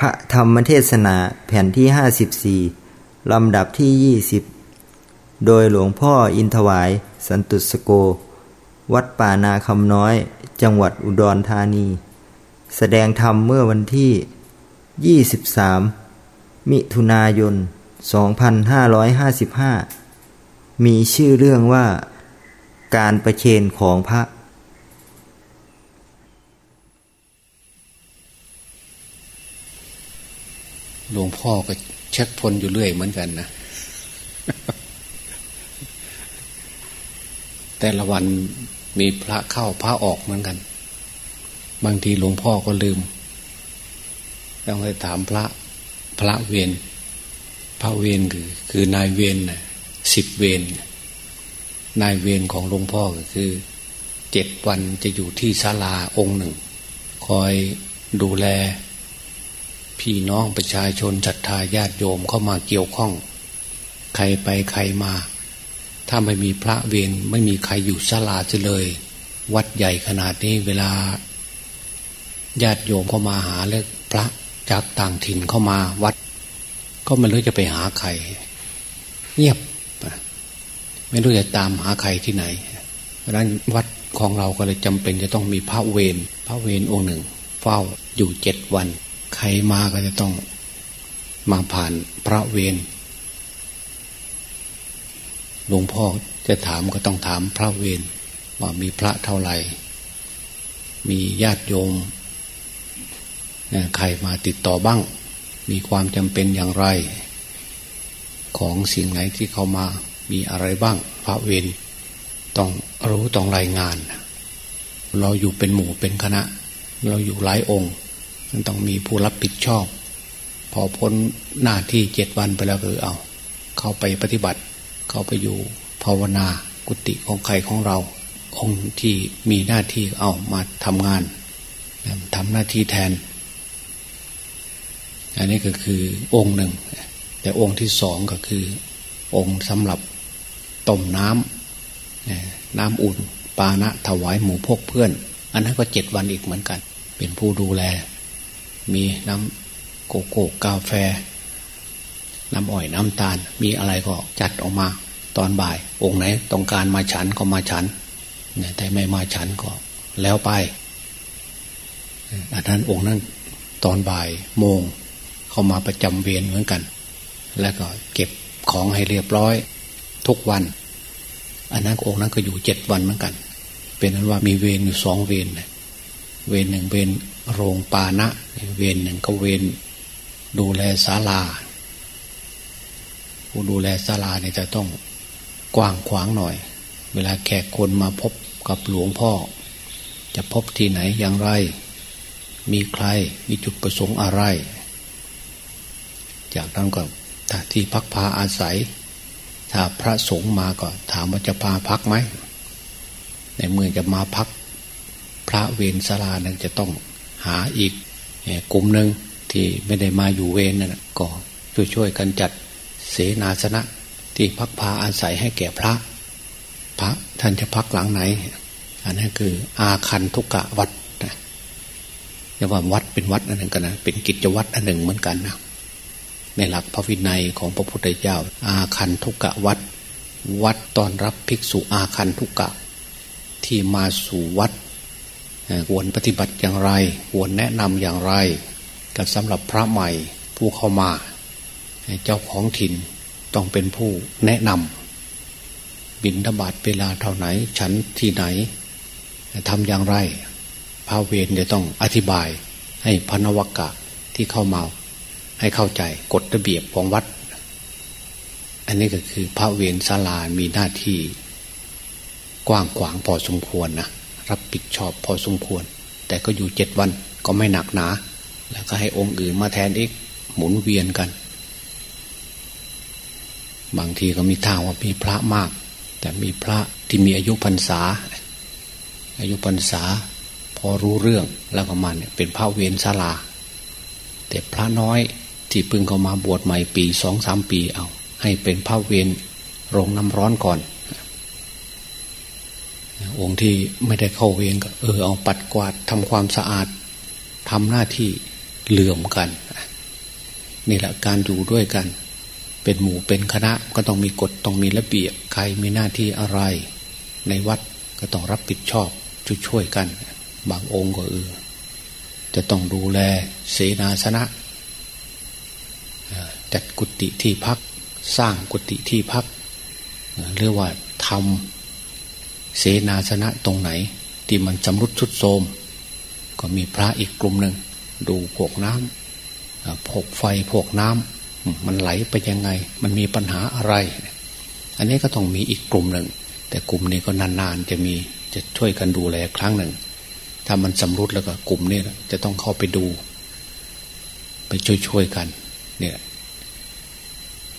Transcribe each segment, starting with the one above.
พระธรรมเทศนาแผ่นที่ 54 ลำดับที่ 20 โดยหลวงพ่ออินทวาย สันตุสโก วัดป่านาคำน้อย จังหวัดอุดรธานี แสดงธรรมเมื่อวันที่ 23 มิถุนายน 2555 มีชื่อเรื่องว่าการประเคนของพระ หลวงพ่อก็เช็คพลอยู่เรื่อยเหมือนกันนะ แต่ละวันมีพระเข้าพระออกเหมือนกัน บางทีหลวงพ่อก็ลืมต้องไปถามพระพระเวรพระเวรคือ คือนายเวรนะสิบเวรนายเวรของหลวงพ่อก็คือเจ็ดวันจะอยู่ที่ศาลาองค์หนึ่ง คอยดูแล พี่น้องประชาชนศรัทธาญาติโยมเข้ามาเกี่ยวข้อง ใครไปใครมา ถ้าไม่มีพระเวรไม่มีใครอยู่ศาลาจะเลย วัดใหญ่ขนาดนี้เวลา ญาติโยมเข้ามาหาแล้วพระจากต่างถิ่นเข้ามาวัด ก็ไม่รู้จะไปหาใคร เงียบ ไม่รู้จะตามหาใครที่ไหน เพราะนั้นวัดของเราก็เลยจำเป็นจะต้องมีพระเวรพระเวรองค์หนึ่ง เฝ้าอยู่เจ็ดวัน ใครมาก็จะต้องมาผ่านพระเวรหลวงพ่อจะถามก็ต้องถามพระเวรว่ามีพระเท่าไหร่ มีญาติโยมใครมาติดต่อบ้าง มีความจำเป็นอย่างไร ของสิ่งไหนที่เขามามีอะไรบ้าง พระเวรต้องรู้ต้องรายงาน เราอยู่เป็นหมู่เป็นคณะ เราอยู่หลายองค์ มันต้องมีผู้รับผิดชอบ พอพ้นหน้าที่เจ็ดวันไปแล้วก็เอา เข้าไปปฏิบัติ เข้าไปอยู่ภาวนากุฏิของใครของเรา องค์ที่มีหน้าที่เอามาทำงานทำหน้าที่แทน อันนี้ก็คือองค์หนึ่ง แต่องค์ที่สองก็คือ องค์สำหรับต้มน้ำน้ำอุ่นปานะถวายหมูพกเพื่อน อันนั้นก็เจ็ดวันอีกเหมือนกัน เป็นผู้ดูแล มีน้ำโกโก้กาแฟ น้ำอ้อยน้ำตาล มีอะไรก็จัดออกมา ตอนบ่าย องค์ไหนต้องการมาฉันก็มาฉันแต่ไม่มาฉันก็แล้วไปอันนั้นองค์นั้นตอนบ่ายโมงเข้ามาประจำเวียนเหมือนกัน แล้วก็เก็บของให้เรียบร้อย ทุกวัน อันนั้นองค์นั้นก็อยู่เจ็ดวันเหมือนกัน เป็นนั้นว่ามีเวรอยู่สองเวรเวรหนึ่งเวร โรงปานะเวรหนึ่งก็เวรดูแลศาลา ผู้ดูแลศาลาเนี่ยจะต้องกว้างขวางหน่อย เวลาแขกคนมาพบกับหลวงพ่อ จะพบที่ไหนอย่างไร มีใครมีจุดประสงค์อะไร จากนั้นก็ถ้าที่พักพาอาศัย ถ้าพระสงฆ์มาก็ถามว่าจะพาพักไหมในเมื่อจะมาพักพระเวรศาลานั้นจะต้อง หาอีกกลุ่มหนึ่งที่ไม่ได้มาอยู่เวรนั่นก็ช่วยๆกันจัดเสนาสนะที่พักพาอาศัยให้แก่พระ พระท่านจะพักหลังไหน อันนั้นคืออาคันทุกกะวัดนะเรียกว่าวัดเป็นวัดอันหนึ่งกันนะเป็นกิจวัตรอันหนึ่งเหมือนกันนะในหลักพระวินัยของพระพุทธเจ้า อาคันทุกกะวัด วัดตอนรับภิกษุอาคันทุกกะที่มาสู่วัด ควรปฏิบัติอย่างไร ควรแนะนำอย่างไรก็สำหรับพระใหม่ผู้เข้ามา เจ้าของถิ่นต้องเป็นผู้แนะนำบินธบาตเวลาเท่าไหน ฉันที่ไหนทำอย่างไร พระเวรจะต้องอธิบายให้พนวกะที่เข้ามา ให้เข้าใจกฎระเบียบของวัด อันนี้ก็คือพระเวรศาลามีหน้าที่กว้างขวางพอสมควรนะ รับผิดชอบพอสมควร แต่ก็อยู่เจ็ดวันก็ไม่หนักหนา แล้วก็ให้องค์อื่นมาแทนอีกหมุนเวียนกัน บางทีก็มีท่าว่ามีพระมาก แต่มีพระที่มีอายุพรรษา อายุพรรษา พอรู้เรื่องแล้วก็มันเป็นพระเวียนศาลา แต่พระน้อยที่พึ่งเข้ามาบวชใหม่ปีสองสามปีเอา ให้เป็นพระเวียนโรงน้ำร้อนก่อน องค์ที่ไม่ได้เข้าเวรก็เออเอาปัดกวาดทำความสะอาดทำหน้าที่เหลื่อมกันนี่แหละการอยู่ด้วยกัน เป็นหมู่เป็นคณะก็ต้องมีกฎต้องมีระเบียบใครมีหน้าที่อะไร ในวัดก็ต้องรับผิดชอบช่วยกัน บางองค์ก็เออจะต้องดูแลเสนาสนะจัดกุฏิที่พัก สร้างกุฏิที่พักเรียกว่าทำ เสนาสนะตรงไหน ที่มันจำรุดชุดโทมก็มีพระอีกกลุ่มหนึ่ง ดูพวกน้ำพวกไฟพวกน้ำมันไหลไปยังไง มันมีปัญหาอะไร อันนี้ก็ต้องมีอีกกลุ่มหนึ่ง แต่กลุ่มนี้ก็นานๆจะมีจะช่วยกันดูแลครั้งหนึ่ง ถ้ามันสำรุดแล้วก็กลุ่มนี้จะต้องเข้าไปดู ไปช่วยๆกันเนี่ย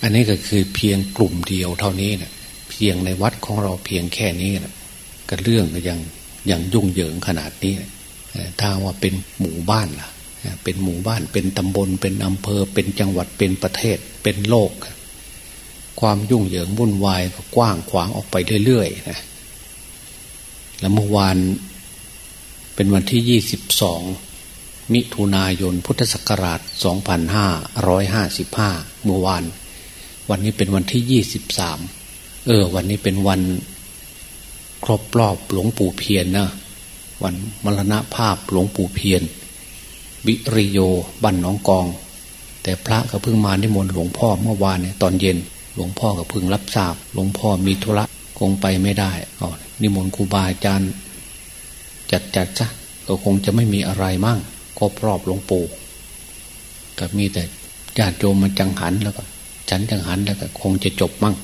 อันนี้ก็คือเพียงกลุ่มเดียวเท่านี้นะเพียงในวัดของเราเพียงแค่นี้นะ ก็เรื่องก็ยังยังยุ่งเหยิงขนาดนี้ถ้าว่าเป็นหมู่บ้านล่ะ เป็นหมู่บ้านเป็นตำบล เป็นอำเภอ เป็นจังหวัดเป็นประเทศเป็นโลก ความยุ่งเหยิงวุ่นวายก็กว้างขวางออกไปเรื่อยๆนะแล้วเมื่อวานเป็นวันที่ยี่สิบสองมิถุนายนพุทธศักราชสองพันห้าร้อยห้าสิบห้าเมื่อวาน วันนี้เป็นวันที่ยี่สิบสามเออ วันนี้เป็นวัน ครบรอบหลวงปู่เพียรนนะวันมรณภาพหลวงปู่เพียรวิริโยบันน้องกอง แต่พระก็เพิ่งมานิมนต์หลวงพ่อเมื่อวานเนี่ยตอนเย็น หลวงพ่อก็เพิ่งรับทราบ หลวงพ่อมีธุระคงไปไม่ได้อ๋อนิมนต์ครูบาอาจารย์จัดจัดซะก็คงจะไม่มีอะไรมั่งครบรอบหลวงปู่ก็มีแต่ญาติโยมมาจังหันแล้วก็ ฉันจังหันแล้วก็คงจะจบมั่ง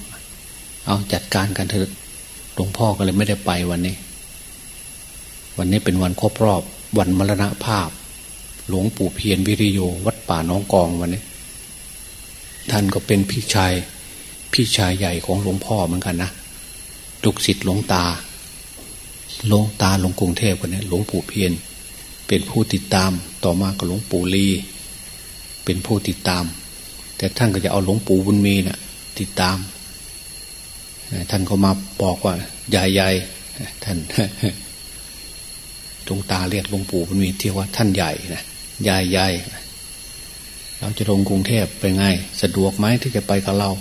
เอาจัดการกันเถอะ หลวงพ่อก็เลยไม่ได้ไปวันนี้ วันนี้เป็นวันครบรอบ วันมรณภาพ หลวงปู่เพียรวิริโย วัดป่าน้องกองวันนี้ ท่านก็เป็นพี่ชายพี่ชายใหญ่ของหลวงพ่อเหมือนกันนะลูกศิษย์หลวงตาหลวงตาหลวงกรุงเทพคนนี้หลวงปู่เพียรเป็นผู้ติดตามต่อมาก็หลวงปู่ลี เป็นผู้ติดตาม แต่ท่านก็จะเอาหลวงปู่บุญมีนะ่ะติดตาม ท่านก็มาบอกว่าใหญ่ๆท่านหลวงตาเรียกหลวงปู่มันมีที่ว่าท่านใหญ่นะใหญ่ใหญ่เราจะลงกรุงเทพไปไงสะดวกไหมที่จะไปกับเรา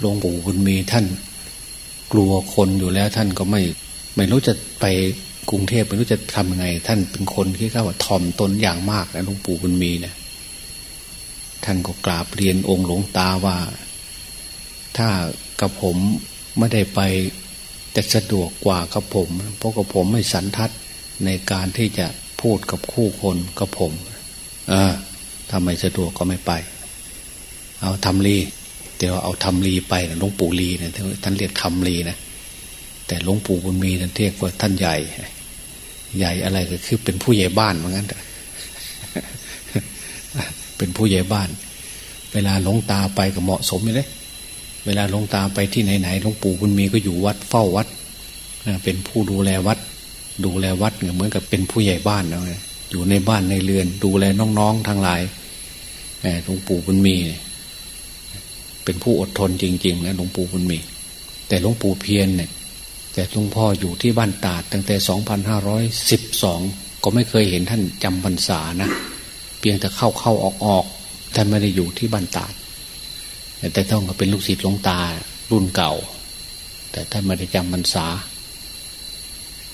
หลวงปู่บุญมีท่าน กลัวคนอยู่แล้วท่านก็ไม่ ไม่รู้จะไปกรุงเทพไม่รู้จะทำยังไง ท่านเป็นคนที่เขาว่าทอมตนอย่างมากนะหลวงปู่บุญมีเนะี่ยท่านก็กราบเรียนองค์หลวงตาว่า ถ้ากับผม ไม่ได้ไปจะสะดวกกว่ากับผม เพราะกับผมไม่สันทัดในการที่จะพูดกับคู่คนกับผม เออถ้าไม่สะดวกก็ไม่ไป เอาทำรีเดี๋ยวเอาทำรีไปนะหลวงปู่ลีนะท่านเรียกทำรีนะแต่หลวงปู่บุญมีท่านเรียกว่าท่านใหญ่ ใหญ่อะไรก็คือเป็นผู้ใหญ่บ้านเหมือนกันเป็นผู้ใหญ่บ้าน เวลาหลวงตาไปก็เหมาะสมเลย เวลาหลวงตาไปที่ไหนๆหลวงปู่บุญมีก็อยู่วัดเฝ้าวัดเป็นผู้ดูแลวัด ดูแลวัดเหมือนกับเป็นผู้ใหญ่บ้านนะอยู่ในบ้านในเรือน ดูแลน้องๆทั้งหลายหลวงปู่บุญมี เป็นผู้อดทนจริงๆนะหลวงปู่บุญมี แต่หลวงปู่เพียรเนี่ย แต่หลวงพ่ออยู่ที่บ้านตาดตั้งแต่สองพันห้าร้อยสิบสองก็ไม่เคยเห็นท่านจำพรรษานะเพียงแต่เข้าเข้าออกออกท่านไม่ได้อยู่ที่บ้านตาด แต่ต้องก็เป็นลูกศิษย์หลวงตารุ่นเก่า แต่ท่านไม่ได้จำพรรษา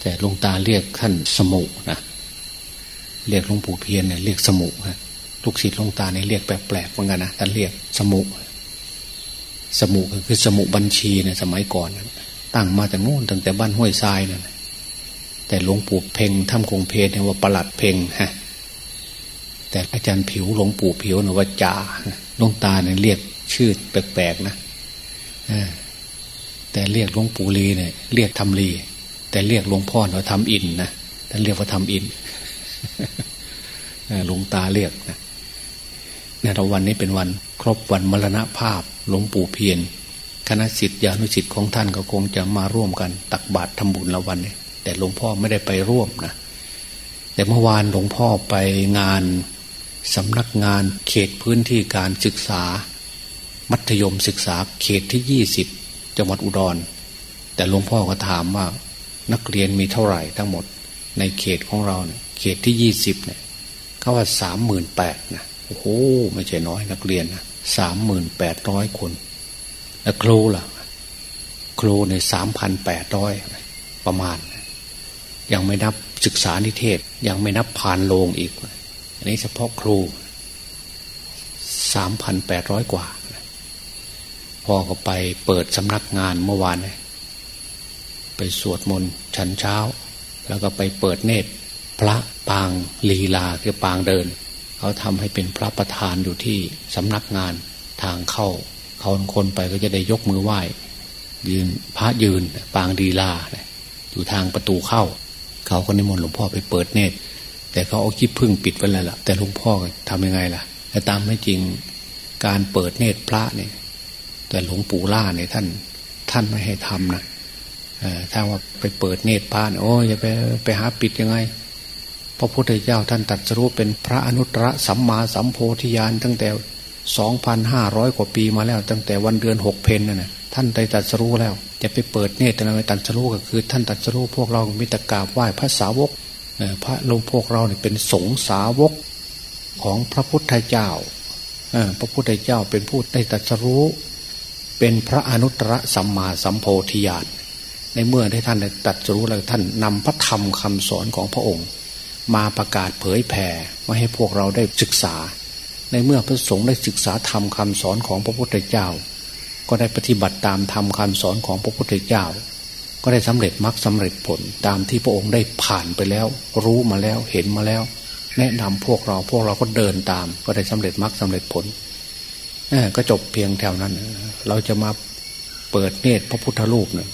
แต่หลวงตาเรียกท่านสมุนะเรียกหลวงปู่เพียรเนี่ยเรียกสมุนะลูกศิษย์หลวงตาเนี่ยเรียกแปลกๆเหมือนกันนะท่านเรียกสมุ สมุก็คือสมุบัญชีนี่ยสมัยก่อนตั้งมาจากโน้นตั้งแต่บ้านห้วยทรายนี่ยแต่หลวงปู่เพ่งถ้ำคงเพนเนี่ยว่าประหลัดเพ่งฮะแต่อาจารย์ผิวหลวงปู่ผิวเนี่ยว่าจ่าหลวงตาเนี่ยเรียก ชื่อแปลกๆนะแต่เรียกหลวงปู่ลีเนี่ยเรียกทำลี แต่เรียกหลวงพ่อเราทำอินนะท่านเรียกว่าทำอินหลวงตาเรียกนะในวันนี้เป็นวัน ครบวันมรณภาพหลวงปู่เพียรคณะสิทธิานุสิทธิ์ของท่านก็คงจะมาร่วมกัน ตักบาตรทำบุญละวันนี้แต่หลวงพ่อไม่ได้ไปร่วมนะแต่เมื่อวานหลวงพ่อไปงานสำนักงานเขตพื้นที่การศึกษา มัธยมศึกษาเขตที่ยี่สิบจังหวัดอุดร แต่หลวงพ่อก็ถามว่า นักเรียนมีเท่าไหร่ทั้งหมด ในเขตของเราเนี่ยเขตที่ยี่สิบเนี่ยเขาว่าสามหมื่นแปดนะโอ้โหไม่ใช่น้อยนักเรียนนะสามหมื่นแปดร้อยคนแล้วครูล่ะ ครูในสามพันแปดร้อยประมาณ ยังไม่นับศึกษานิเทศ ยังไม่นับผ่านโลงอีก อันนี้เฉพาะครูสามพันแปดร้อยกว่า พ่อก็ไปเปิดสำนักงานเมื่อวาน ไปสวดมนต์ชันเช้า แล้วก็ไปเปิดเนตร พระปางลีลาคือปางเดิน เขาทำให้เป็นพระประธานอยู่ที่สำนักงานทางเข้า เขาคนไปก็จะได้ยกมือไหว้ ยืนพระยืนปางดีลา อยู่ทางประตูเข้า เขาก็นิมนต์หลวงพ่อไปเปิดเนตร แต่เขาเอาขี้พึ่งปิดไว้แล้วล่ะ แต่หลวงพ่อทำยังไงล่ะแต่ตามไม่จริงการเปิดเนตรพระเนี่ย แต่หลวงปู่ล่าเนี่ยท่าน ท่านไม่ให้ทำนะถ้าว่าไปเปิดเนตรพานโอ้ยจะไปไปหาปิดยังไง พระพุทธเจ้าท่านตัดสรู้เป็นพระอนุตตรสัมมาสัมโพธิญาณตั้งแต่สองพันห้าร้อยกว่าปีมาแล้ว ตั้งแต่วันเดือนหกเพนนั่นนะท่านได้ตัดสรู้แล้ว จะไปเปิดเนตรอะไรตัดสรู้ก็คือ ท่านตัดสรู้พวกเรามิตรกราบไหว้พระสาวกพระลงพวกเราเนี่ยเป็นสงสาวกของพระพุทธเจ้าพระพุทธเจ้าเป็นผู้ได้ตัดสรู้ เป็นพระอนุตตรสัมมาสัมโพธิญาณในเมื่อที่ท่านตัดรู้แล้วท่านนำพระธรรมคำสอนของพระองค์ มาประกาศเผยแผ่มาให้พวกเราได้ศึกษา ในเมื่อพระสงฆ์ได้ศึกษาธรรมคำสอนของพระพุทธเจ้า ก็ได้ปฏิบัติตามธรรมคำสอนของพระพุทธเจ้า ก็ได้สำเร็จมรรคสาเร็จผลตามที่พระองค์ได้ผ่านไปแล้ว รู้มาแล้วเห็นมาแล้ว แนะนำพวกเราพวกเราก็เดินตาม ก็ได้สำเร็จมรรคสาเร็จผล ก็จบเพียงแถวนั้น เราจะมาเปิดเนตรพระพุทธรูปเนี่ย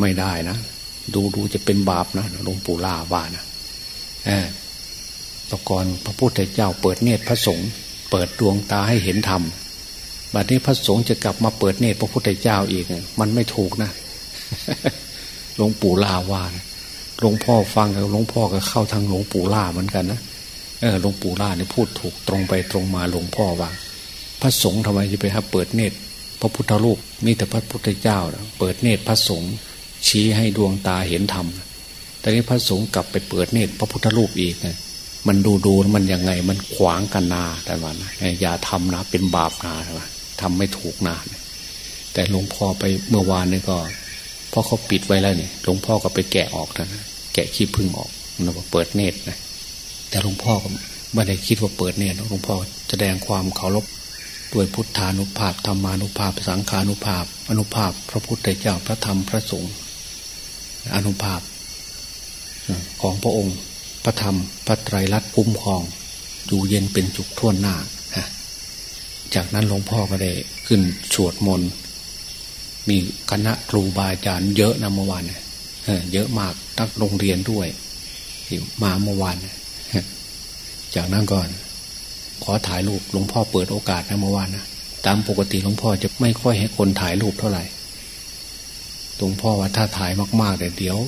ไม่ได้นะ ดูดูจะเป็นบาปนะหลวงปู่ล่าว่านะตะกอนพระพุทธเจ้าเปิดเนตรพระสงฆ์เปิดดวงตาให้เห็นธรรมบัดนี้พระสงฆ์จะกลับมาเปิดเนตรพระพุทธเจ้าอีกมันไม่ถูกนะหลวงปู่ล่าว่าหลวงพ่อฟังแล้วหลวงพ่อก็เข้าทางหลวงปู่ล่าเหมือนกันนะเออหลวงปู่ล่าเนี่ยพูดถูกตรงไปตรงมาหลวงพ่อว่า พระสงฆ์ทำไมจะไปหาเปิดเนตร พระพุทธรูปมีแต่พระพุทธเจ้าเปิดเนตรพระสงฆ์ชี้ให้ดวงตาเห็นธรรมแต่นี้พระสงฆ์กลับไปเปิดเนตร พระพุทธรูปอีกนะมันดูดูมันยังไงมันขวางกันนาแต่ว่านะอย่าทำนะเป็นบาปนาแต่ว่าทำไม่ถูกนาแต่หลวงพ่อไปเมื่อวานนี่ก็พอเขาปิดไว้แล้วเนี่ยหลวงพ่อก็ไปแกะออกนะแกะขี้พึ่งออกนะว่าเปิดเนตรนะแต่หลวงพ่อก็ไม่ได้คิดว่าเปิดเนตรหลวงพ่อแสดงความเคารพ ด้วยพุทธานุภาพธรรมานุภาพ สังขานุภาพ อนุภาพ พระพุทธเจ้าพระธรรมพระสงฆ์อนุภาพของพระองค์ พระธรรมพระไตรลักษณ์คุ้มครองอยู่เย็นเป็นจุกท่วนหน้าจากนั้นหลวงพ่อก็ได้ขึ้นสวดมนต์มีคณะครูบาอาจารย์เยอะนะเมื่อวานเยอะมากตั้งโรงเรียนด้วยมาเมื่อวานจากนั้นก่อน ขอถ่ายรูปหลวงพ่อเปิดโอกาสนะเมื่อวานนะตามปกติหลวงพ่อจะไม่ค่อยให้คนถ่ายรูปเท่าไหร่หลวงพ่อว่าถ้าถ่ายมากๆแต่เดี๋ยว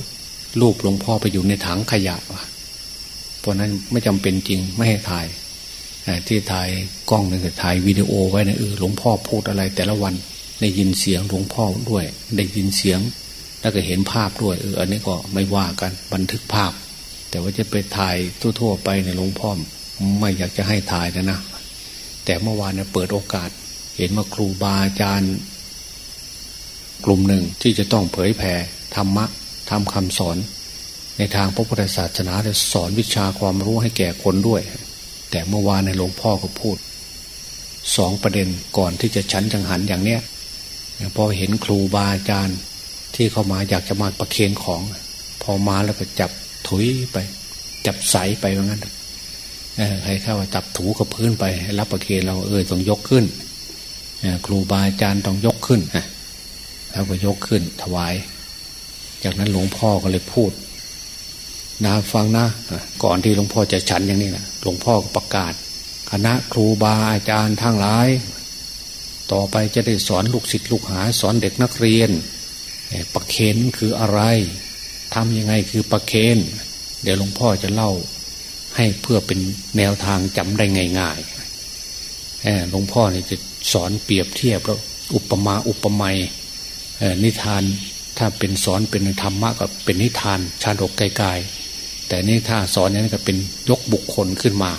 รูปหลวงพ่อไปอยู่ในถังขยะว่ะเพราะนั้นไม่จำเป็นจริงไม่ให้ถ่ายที่ถ่ายกล้องนึงถ่ายวิดีโอไว้นะเออหลวงพ่อพูดอะไรแต่ละวันได้ยินเสียงหลวงพ่อด้วย ได้ยินเสียง แล้วก็เห็นภาพด้วยเอออันนี้ก็ไม่ว่ากันบันทึกภาพ แต่ว่าจะไปถ่ายทั่ว ๆ ไปในหลวงพ่อ ไม่อยากจะให้ถ่ายนะนะ แต่เมื่อวานเนี่ยเปิดโอกาส เห็นว่าครูบาอาจารย์ กลุ่มหนึ่งที่จะต้องเผยแผ่ธรรมะทำคำสอน ในทางพระพุทธศาสนาจะสอนวิชาความรู้ให้แก่คนด้วย แต่เมื่อวานในหลวงพ่อก็พูดสองประเด็นก่อนที่จะชั้นจังหันอย่างเนี้ยพอเห็นครูบาอาจารย์ที่เข้ามาอยากจะมาประเคนของ พอมาแล้วก็จับถุยไป จับใสไปว่างั้น ใครเข้าจับถูกับพื้นไป รับประเคนเราเออต้องยกขึ้นครูบาอาจารย์ต้องยกขึ้นแล้วก็ยกขึ้น ถวาย จากนั้นหลวงพ่อก็เลยพูดนะฟังนะก่อนที่หลวงพ่อจะฉันอย่างนี้นะหลวงพ่อก็ประกาศ คณะครูบาอาจารย์ทั้งหลาย ต่อไปจะได้สอนลูกศิษย์ลูกหา สอนเด็กนักเรียนประเคนคืออะไรทำยังไงคือประเคนเดี๋ยวหลวงพ่อจะเล่า ให้เพื่อเป็นแนวทางจำได้ง่ายๆหลวงพ่อเนี่ยจะสอนเปรียบเทียบแล้วอุปมาอุปไมยนิทานถ้าเป็นสอนเป็นธรรมะก็เป็นนิทานชาดกไกลๆแต่นี่ถ้าสอนนี้ก็เป็นยกบุคคลขึ้นมา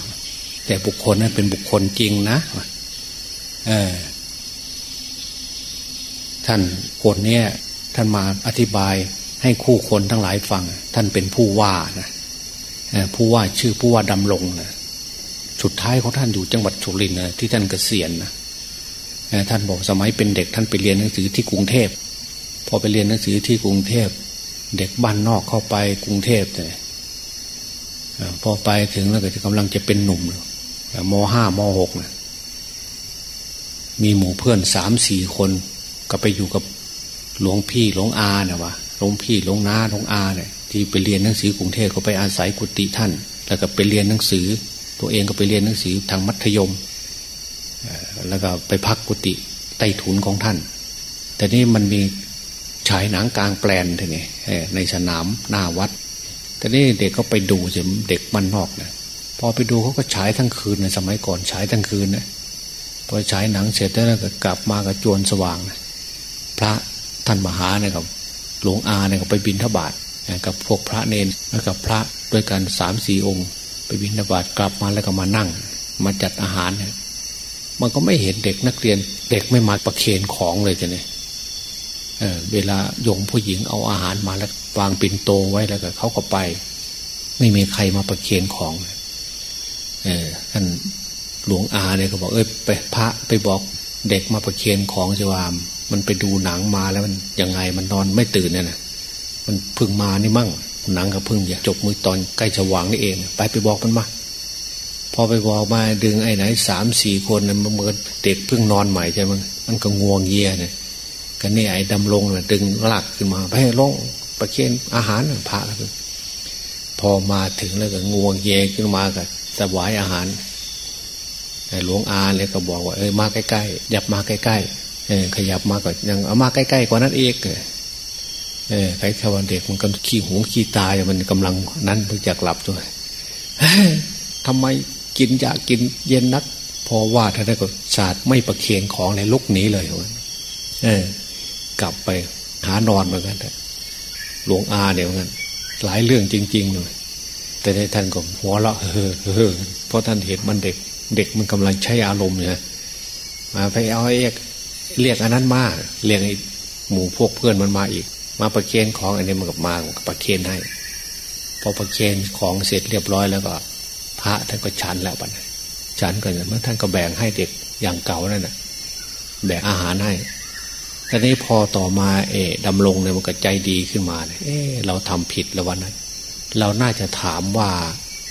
แต่บุคคลนั้นเป็นบุคคลจริงนะเออท่านคนเนี้ยท่านมาอธิบายให้คู่คนทั้งหลายฟัง ท่านเป็นผู้ว่านะ ผู้ว่าชื่อผู้ว่าดำรงนะสุดท้ายของท่านอยู่จังหวัดสุรินทร์นะที่ท่านเกษียณนะท่านบอกสมัยเป็นเด็กท่านไปเรียนหนังสือที่กรุงเทพพอไปเรียนหนังสือที่กรุงเทพ เด็กบ้านนอกเข้าไปกรุงเทพเลยพอไปถึงแล้วก็กำลังจะเป็นหนุ่มมห้ามหกนะมีหมู่เพื่อนสามสี่คน ก็ไปอยู่กับหลวงพี่หลวงอาเนี่ยวะหลวงพี่หลวงน้าหลวงอาเนี่ย ที่ไปเรียนหนังสือกรุงเทพก็ไปอาศัยกุฏิท่าน แล้วก็ไปเรียนหนังสือ ตัวเองก็ไปเรียนหนังสือทางมัธยม แล้วก็ไปพักกุฏิใต้ถุนของท่าน แต่นี่มันมีฉายหนังกลางแปลนทีนี่ในสนามหน้าวัด แต่นี่เด็กก็ไปดูจะเด็กมันนอกนะพอไปดูเขาก็ฉายทั้งคืนในสมัยก่อนฉายทั้งคืนนะพอฉายหนังเสร็จแล้วก็กลับมากับจวนสว่างนะพระท่านมหาเนี่ยกับหลวงอาเนี่ยก็ไปบินทบาท กับพวกพระเนนแล้วกับพระด้วยกันสามสี่องค์ ไปบินทบาทกลับมาแล้วก็มานั่ง มาจัดอาหารเนี่ยมันก็ไม่เห็นเด็กนักเรียน เด็กไม่มาประเคนของเลยจะเนี่ยเเวลาโยงผู้หญิงเอาอาหารมาแล้ววางปิ่นโตไว้แล้วก็เขาก็ไป ไม่มีใครมาประเคนของเออท่านหลวงอาเนี่ยเขาบอกเอ้ยไปพระไปบอกเด็กมาประเคนของจะวามมันไปดูหนังมาแล้วมันยังไงมันนอนไม่ตื่นเนี่ยนะ มันพึ่งมานี่มั่ง หนังก็พึ่งอย่าจบมือตอนใกล้จะวางนี่เอง ไปไปบอกมันมาพอไปบอกมาดึงไอ้ไหนสามสี่คนมันเหมือนเด็กเพิ่งนอนใหม่ใช่ไหมมันก็งวงเยียเนี่ยก็นี่ไอ้ดำลงเนี่ยดึงลากขึ้นมาไปลงประเคนอาหารพระแล้วพอมาถึงแล้วก็งวงเยขึ้นมากับสวายอาหารหลวงอาเลยก็บอกว่าเออมาใกล้ๆยับมาใกล้ๆเออขยับมาก็ยังเอามาใกล้ๆกว่านั้นเอง เออใครชาวเด็กมันกำขี้หูขี้ตายมันกำลังนั้นเพิ่งจะกลับด้วยทำไมกินยากินเย็นนัก พอว่าท่านได้ก็ศาสตร์ไม่ประเคียนของเลยลุกหนีเลยเออกลับไปหานอนเหมือนกันหลวงอาเดียวกันหลายเรื่องจริงๆเลยแต่ในท่านก็หัวเราะเฮ้อเฮ้อเพราะท่านเห็นมันเด็ก เด็กมันกำลังใช้อารมณ์เนี่ยมาไปเอาเอกเรียกอันนั้นมาเรียกหมู่พวกเพื่อนมันมาอีก มาประเคนของอันนี้มันกับมาประเคนให้พอประเคนของเสร็จเรียบร้อยแล้วก็ พระท่านก็ฉันแล้วบัดฉันก็เมื่อท่านก็แบ่งให้เด็กอย่างเก่านั่นแหะแบ่งอาหารให้แต่นี้พอต่อมา เอดำลงเนี่ยมันก็ใจดีขึ้นมาเนี่ยเอเราทำผิดแล้ววันนั้น เราน่าจะถามว่า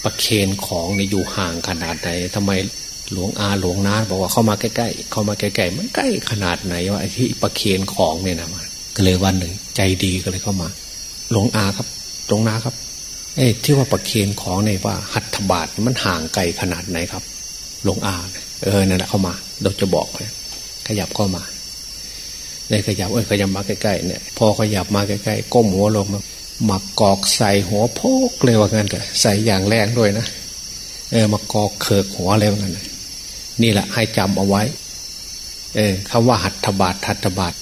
ประเคนของเนี่ยอยู่ห่างขนาดไหนทำไมหลวงอาหลวงนาบอกว่าเข้ามาใกล้ๆเข้ามาใกล้ๆมันใกล้ขนาดไหนว่าไอ้ที่ประเคนของเนี่ยนะมา ก็เลยวันหนึ่ง ใจดีก็เลยเข้ามาหลวงอาครับหลวงนาครับ เอ้ที่ว่าประเคนของในว่า หัตถบาทมันห่างไกลขนาดไหนครับหลวงอาเออนั่นแหละเข้ามาเราจะบอกเลยขยับเข้ามาเลยขยับเอ้ยขยับมาใกล้ๆเนี่ย พอขยับมาใกล้ๆก้มหัวลงมากกอกใส่หัวโพกเลยว่างั้นกันใส่อย่างแรงด้วยนะเออมากอกเขิกหัวเลยว่างั้นนี่แหละให้จำเอาไว้ เออคำว่าหัตถบาทหัตถบาท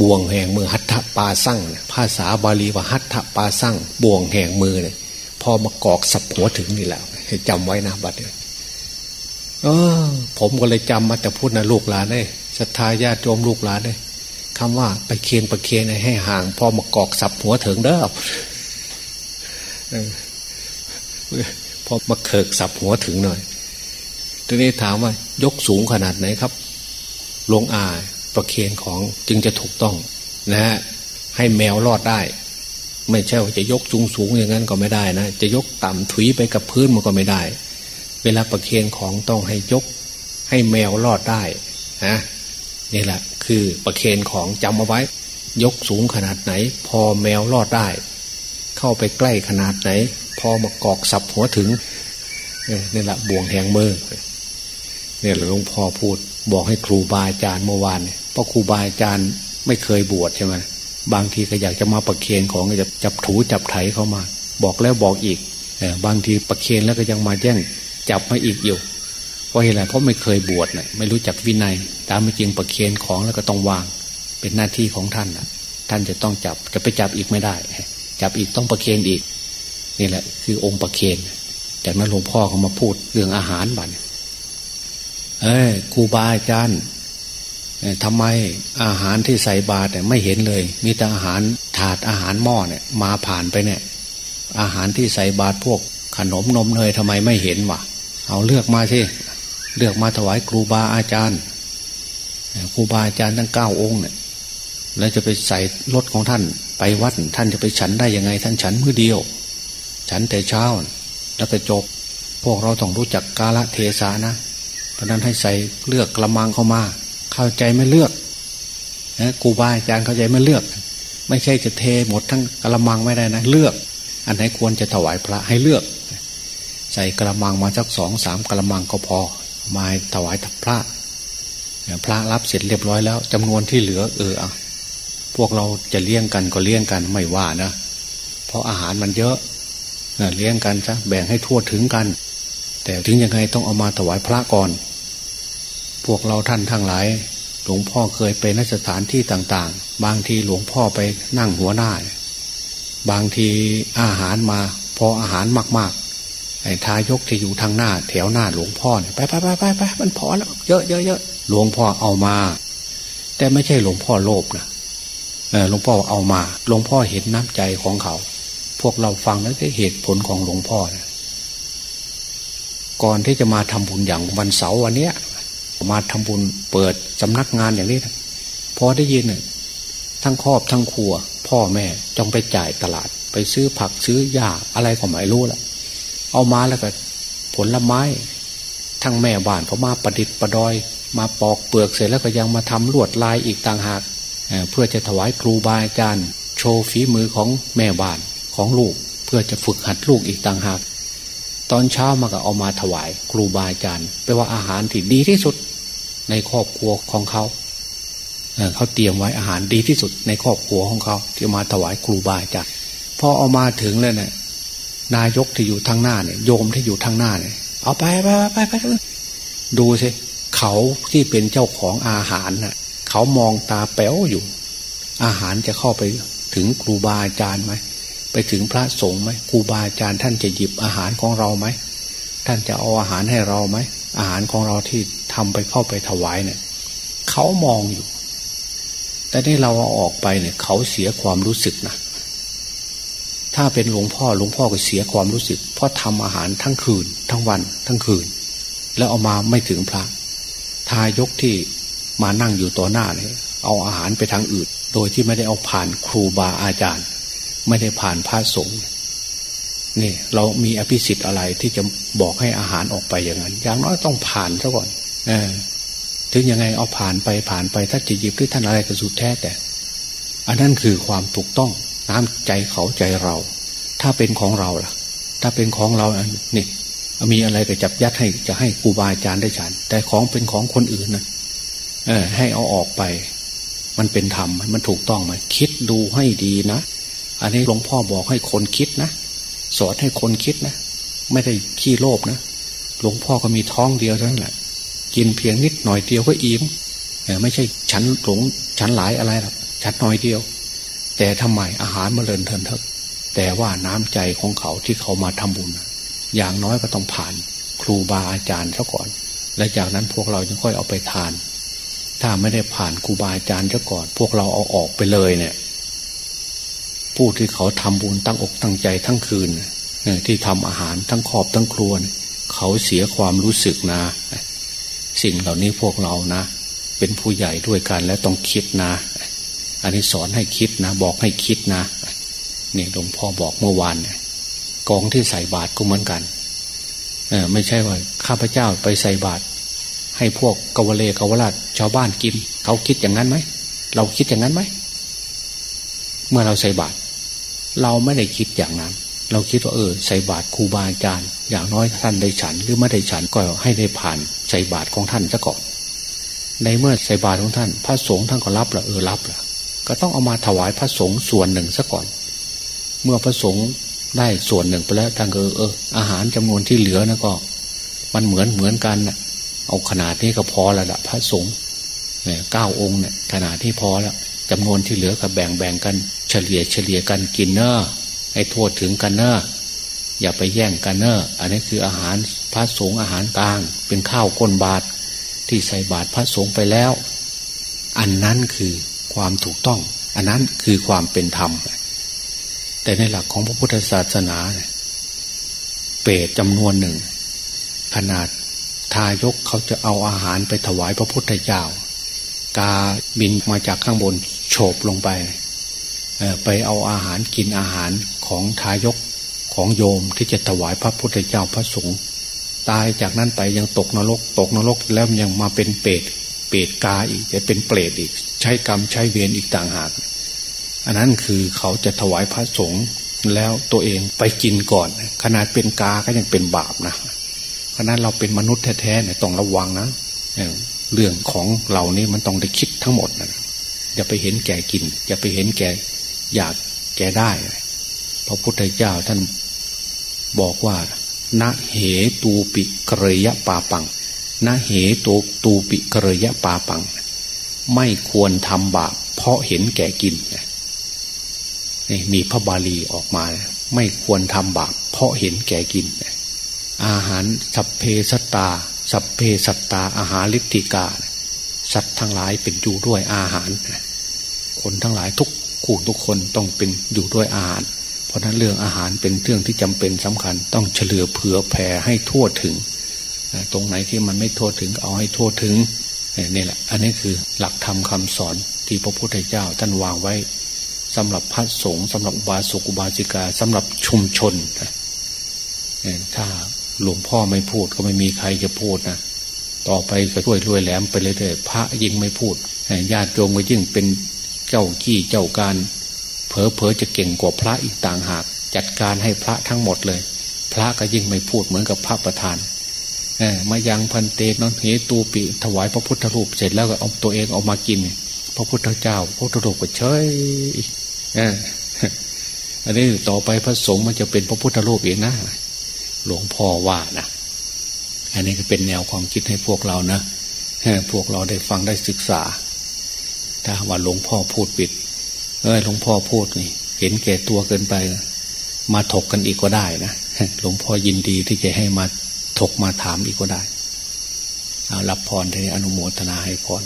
บ่วงแห่งมือหัตถปาสั่งภาษาบาลีว่าหัตถปาสั่งบ่วงแห่งมือเนี่ยพอมากอกสับหัวถึงนี่แหละให้จำไว้นะบัดเนี่ยผมก็เลยจำมาแต่พูดนะลูกหลานเลยศรัทธาญาติโยมลูกหลานเลยคำว่าไปเคียนไปเคียนให้ห่าง พอมากอกสับหัวถึงเด้อพอมาเคิกสับหัวถึงหน่อยทีนี้ถามว่ายกสูงขนาดไหนครับลงอา ประเคียนของจึงจะถูกต้องนะฮะให้แมวรอดได้ ไม่ใช่ว่าจะยกสูงสูงอย่างนั้นก็ไม่ได้นะจะยกต่ำถุยไปกับพื้นมันก็ไม่ได้ เวลาประเคียนของต้องให้ยก ให้แมวรอดได้นะนี่แหละคือประเคนของจำเอาไว้ ยกสูงขนาดไหน พอแมวรอดได้ เข้าไปใกล้ขนาดไหน พอมากอกสับหัวถึงนี่แหละบ่วงแหงมือเนี่ยหลวงพ่อพูด บอกให้ครูบาอาจารย์เมื่อวานเนี่ยเพราะครูบาอาจารย์ไม่เคยบวชใช่ไหมบางทีก็อยากจะมาประเคนของจะจับถูจับไถเข้ามา บอกแล้วบอกอีกบางทีประเคนแล้วก็ยังมาแย่งจับมาอีกอยู่เพราะอะไรเพราะไม่เคยบวชเนะ่ยไม่รู้จักวินัย ตามไม่จริงประเคนของแล้วก็ต้องวาง เป็นหน้าที่ของท่านนะท่านจะต้องจับจะไปจับอีกไม่ได้ จับอีกต้องประเคนอีก นี่แหละ คือองค์ประเคนจากนั้นหลวงพ่อก็มาพูดเรื่องอาหารบัด เอ้ยครูบาอาจารย์ทำไมอาหารที่ใส่บาตรเนี่ยไม่เห็นเลย มีแต่อาหารถาดอาหารหม้อเนี่ย มาผ่านไปเนี่ย อาหารที่ใส่บาตรพวกขนมนมเนยทำไมไม่เห็นวะเอาเลือกมาสิเลือกมาถวายครูบาอาจารย์ครูบาอาจารย์ทั้งเก้าองค์เนี่ยแล้วจะไปใส่รถของท่าน ไปวัดท่านจะไปฉันได้ยังไง ท่านฉันมือเดียว ฉันแต่เช้า แล้วก็จบ พวกเราต้องรู้จักกาละเทศานะ เพราะนั้นให้ใส่เลือกกระมังเข้ามา เข้าใจไม่เลือกนะครูบาอาจารย์เข้าใจไม่เลือก ไม่ใช่จะเทหมดทั้งกระมังไม่ได้นะ เลือก อันไหนควรจะถวายพระให้เลือก ใส่กระมังมาสักสองสามกระมังก็พอ มาถวายพระพระรับเสร็จเรียบร้อยแล้วจำนวนที่เหลือเอออพวกเราจะเลี้ยงกันก็เลี้ยงกันไม่ว่านะเพราะอาหารมันเยอะเลี้ยงกันซะแบ่งให้ทั่วถึงกัน แต่ถึงยังไงต้องเอามาถวายพระก่อน พวกเราท่านทั้งหลาย หลวงพ่อเคยไปนสถานที่ต่างๆ บางทีหลวงพ่อไปนั่งหัวหน้า บางทีอาหารมาพออาหารมากๆไอ้ทายกที่อยู่ทางหน้า แถวหน้าหลวงพ่อเนี่ยไปไปไปไปไปมันพอแล้วเยอะเยอะเยอะหลวงพ่อเอามา แต่ไม่ใช่หลวงพ่อโลภนะหลวงพ่อเอามา หลวงพ่อเห็นน้ำใจของเขา พวกเราฟังแล้วได้เหตุผลของหลวงพ่อนะก่อนที่จะมาทำบุญอย่างวันเสาร์วันเนี้ย มาทำบุญเปิดสำนักงานอย่างนี้พอได้ยินน่ยทั้งครอบทั้งครัว พ่อแม่จงไปจ่ายตลาด ไปซื้อผักซื้อหญ้าอะไรก็ไม่รู้ละเอามาแล้วก็ผลไม้ทั้งแม่บ้านเขามาประดิษฐ์ประดอย มาปอกเปลือกเสร็จแล้วก็ยังมาทำลวดลายอีกต่างหากเพื่อจะถวายครูบาอาจารย์โชว์ฝีมือของแม่บ้านของลูก เพื่อจะฝึกหัดลูกอีกต่างหาก ตอนเช้ามาก็เอามาถวายครูบาอาจารย์แปลว่าอาหารที่ดีที่สุด ในครอบครัวของเขาเขาเตรียมไว้อาหารดีที่สุดในครอบครัวของเขา ที่มาถวายครูบาอาจารย์พอเอามาถึงเลยเนี่ยนายกที่อยู่ทางหน้าเนี่ยโยมที่อยู่ทางหน้าเนี่ยเอาไปไปไปไปดูสิเขาที่เป็นเจ้าของอาหารน่ะ เขามองตาแป๋วอยู่ อาหารจะเข้าไปถึงครูบาอาจารย์ไหมไปถึงพระสงฆ์ไหมครูบาอาจารย์ท่านจะหยิบอาหารของเราไหมท่านจะเอาอาหารให้เราไหมอาหารของเราที่ ทำไปเข้าไปถวายเนี่ยเขามองอยู่ แต่นี่เราเอาออกไปเนี่ย เขาเสียความรู้สึกนะถ้าเป็นหลวงพ่อหลวงพ่อก็เสียความรู้สึก เพราะทำอาหารทั้งคืน ทั้งวัน ทั้งคืน แล้วเอามาไม่ถึงพระ ทายกที่มานั่งอยู่ต่อหน้าเนี่ยเอาอาหารไปทางอื่น โดยที่ไม่ได้เอาผ่านครูบาอาจารย์ ไม่ได้ผ่านพระสงฆ์นี่เรามีอภิสิทธิ์อะไรที่จะบอกให้อาหารออกไปอย่างนั้น อย่างน้อยต้องผ่านซะก่อน ถึงยังไงเอาผ่านไปผ่านไปถ้าจะหยิบหรือท่านอะไรก็สุดแท้แต่ อันนั้นคือความถูกต้องน้ำใจเขาใจเรา ถ้าเป็นของเราล่ะ ถ้าเป็นของเรานี่มีอะไรก็จับยัดให้จะให้ครูบาอาจารย์ได้ฉัน แต่ของเป็นของคนอื่นนะเออ ให้เอาออกไป มันเป็นธรรมมันถูกต้องไหมคิดดูให้ดีนะอันนี้หลวงพ่อบอกให้คนคิดนะสอนให้คนคิดนะไม่ได้ขี้โลภนะหลวงพ่อก็มีท้องเดียวเท่านั้นแหละ กินเพียงนิดหน่อยเดียวก็อิ่มไม่ใช่ฉันหลงฉันหลายอะไรหรอกฉันหน่อยเดียว แต่ทำไมอาหารมาเลินเทินเถอะแต่ว่าน้ำใจของเขาที่เขามาทำบุญ อย่างน้อยก็ต้องผ่าน ครูบาอาจารย์ซะก่อน และจากนั้นพวกเราจึงค่อยเอาไปทาน ถ้าไม่ได้ผ่านครูบาอาจารย์ซะก่อน พวกเราเอาออกไปเลยเนี่ย ผู้ที่เขาทำบุญตั้งอกตั้งใจทั้งคืนที่ทำอาหารทั้งขอบทั้งครัวเขาเสียความรู้สึกนะ สิ่งเหล่านี้พวกเรานะ เป็นผู้ใหญ่ด้วยกันแล้วต้องคิดนะ อันนี้สอนให้คิดนะ บอกให้คิดนะนี่หลวงพ่อบอกเมื่อวานกองที่ใส่บาตรก็เหมือนกันเออไม่ใช่ว่าข้าพเจ้าไปใส่บาตรให้พวกกวเลกวราชชาวบ้านกิน เขาคิดอย่างนั้นไหมเราคิดอย่างนั้นไหมเมื่อเราใส่บาตรเราไม่ได้คิดอย่างนั้น เราคิดว่าเออใส่บาตรครูบาอาจารย์อย่างน้อยท่านได้ฉัน หรือไม่ได้ฉันก็ให้ได้ผ่านใส่บาตรของท่านซะก่อนในเมื่อใส่บาตรของท่าน พระสงฆ์ท่านก็รับละเออรับละก็ต้องเอามาถวายพระสงฆ์ส่วนหนึ่งซะก่อน เมื่อพระสงฆ์ได้ส่วนหนึ่งไปแล้วท่านก็เอออาหารจำนวนที่เหลือนะก็ มันเหมือนเหมือนกันนะเอาขนาดนี้ก็พอแล้วละพระสงฆ์เก้าองค์เนี่ยขนาดที่พอแล้วจำนวนที่เหลือก็แบ่งแบ่งกัน เฉลี่ยเฉลี่ยกันกินเนอะ ให้ทั่วถึงกันเนอะอย่าไปแย่งกันเนอะอันนี้คืออาหารพระสงฆ์อาหารกลาง เป็นข้าวก้นบาทที่ใส่บาตรพระสงฆ์ไปแล้ว อันนั้นคือความถูกต้อง อันนั้นคือความเป็นธรรม แต่ในหลักของพระพุทธศาสนาเปรตจำนวนหนึ่ง ขนาดทายกเขาจะเอาอาหารไปถวายพระพุทธเจ้ากาบินมาจากข้างบนโฉบลงไป ไปเอาอาหารกินอาหารของทายกของโยมที่จะถวายพระพุทธเจ้าพระสงฆ์ตายจากนั้นไปยังตกนรก ตกนรกแล้วยังมาเป็นเปรตเปรตกาอีกจะเป็นเปรตอีก ใช้กรรมใช้เวรอีกต่างหาก อันนั้นคือเขาจะถวายพระสงฆ์แล้วตัวเองไปกินก่อน ขนาดเป็นกาก็ยังเป็นบาปนะขนาดเราเป็นมนุษย์แท้ๆเนี่ยต้องระวังนะเรื่องของเหล่านี้มันต้องได้คิดทั้งหมดนะอย่าไปเห็นแก่กิน อย่าไปเห็นแก่ อยากแกได้พระพุทธเจ้าท่านบอกว่านะเหตูปิกรยะปาปังนะเหตูตูปิกรยะปาปัง ไม่ควรทำบาปเพราะเห็นแก่กินนี่มีพระบาลีออกมา ไม่ควรทำบาปเพราะเห็นแก่กิน อาหารสัพเพสตา สัพเพสัตตาอาหารลิติกา สัตว์ทั้งหลายเป็นอยู่ด้วยอาหาร คนทั้งหลายทุก คู่ทุกคนต้องเป็นอยู่ด้วยอาหาร เพราะนั้นเรื่องอาหารเป็นเรื่องที่จำเป็นสำคัญ ต้องเฉลือเผื่อแผ่ให้ทั่วถึง ตรงไหนที่มันไม่ทั่วถึงเอาให้ทั่วถึงนี่แหละ อันนี้คือหลักธรรมคาสอนที่พระพุทธเจ้าท่านวางไว้สำหรับพระสงฆ์สำหรับบาสุกุบาสิกาสำหรับชุมชนถ้าหลวงพ่อไม่พูดก็ไม่มีใครจะพูดนะต่อไปก็ช่วยรวยแหลมไปเลยเถิดพระยิ่งไม่พูดญาติโยมก็ยิ่งเป็น เจ้าขี้เจ้าการ เผลอเผลอจะเก่งกว่าพระอีกต่างหาก จัดการให้พระทั้งหมดเลย พระก็ยิ่งไม่พูดเหมือนกับพระประธานมายังพันเตนนเหตูปิ ถวายพระพุทธรูปเสร็จแล้วก็เอาตัวเองออกมากิน พระพุทธเจ้า พระพุทธรูปก็เฉยอันนี้ต่อไปพระสงฆ์มันจะเป็นพระพุทธรูปเองนะหลวงพ่อว่านะอันนี้ก็เป็นแนวความคิดให้พวกเรานะพวกเราได้ฟังได้ศึกษา ถ้าว่าหลวงพ่อพูดปิด เออหลวงพ่อพูดนี่เห็นแก่ตัวเกินไป มาถกกันอีกก็ได้นะหลวงพ่อยินดีที่จะให้มาถกมาถามอีกก็ได้ เอารับพรในอนุโมทนาให้พร